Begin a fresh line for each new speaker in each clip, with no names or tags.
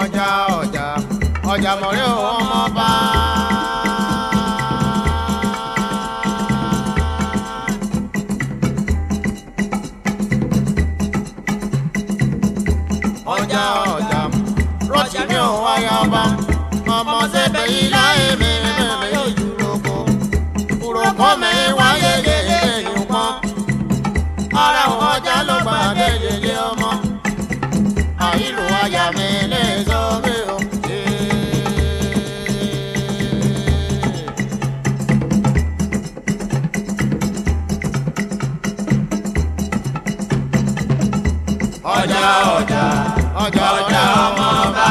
ọjà ọjà ọjà mọ̀rẹ́ ò ọmọ bá. ọjà ọjà rọ́ọ̀ṣì mi ò wáyà ọba ọmọ sẹ́bẹ̀ yìí láì mi. ọjà ọjà ọjà ọjà ọmọ bá.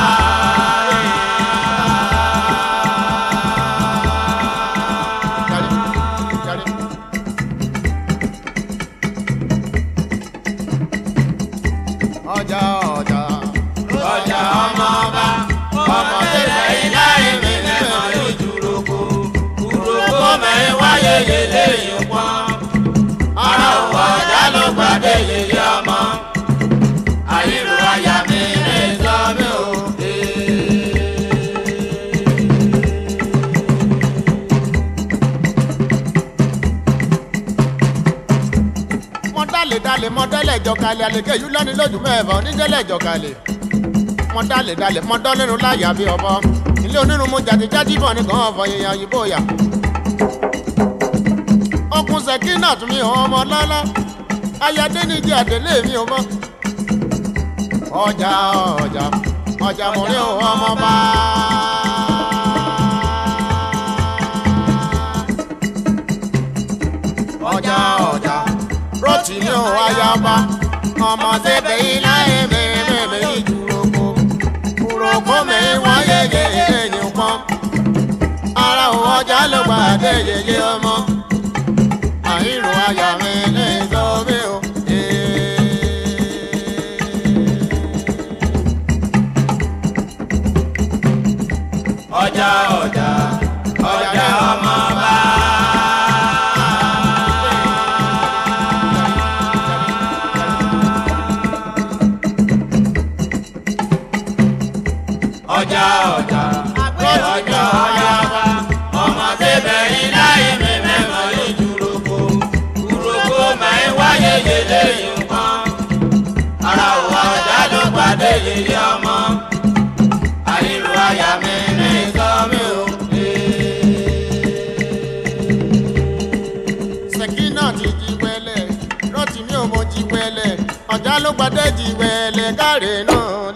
ọjà.
dálè dálè mọ dálè jọkalẹ̀ àlèké yìí lọ́ni lójú mẹ́fà oníjẹ́lẹ̀ jọkalẹ̀ mọ dálè dálè mọ dọ́lẹ́nu láyà bí ọbọ ilé onírun mu jàdí jájí bọ̀ ní kàn án fọyín yan yìí bóyá. okun sẹ́kínà tún mi hàn ọmọ lọ́lá ayáde ní jẹ́ àdélé mi ò mọ́.
ọjà ọjà ọjà
mo rí òun ọmọ bá.
ọjà ọjà rọ́ọ̀tì ní òun ayaba ọmọ tẹ́bẹ̀ ilá ẹ̀mẹ̀ ẹ̀mẹ̀ yìí kúròkó kúròkó mẹ́rin wọ́n yẹ̀yẹ̀ ẹ̀yẹ̀ nìkan ara òun ọjà ló gbà bẹ́ yẹyẹ ọmọ àìrò àyà mi lẹ́yìn tó mi o. ọjà ọjà. ọjà ọjà ọjà ọjà wa ọmọ tẹbẹ iná ìmẹ mẹmọ lójú roko roko máa ń wáyé yẹlẹ nǹkan ara òwò ọjà ló pàdé yẹyẹ ọmọ àìlú àyà mi ní ìtọ́ mi ò lè.
Sẹ̀kínà ti jí wẹ́lẹ̀ rọ́tìmí ò mọ jí wẹ́lẹ̀ ọjà ló pàdé jí wẹ́lẹ̀ káre náà.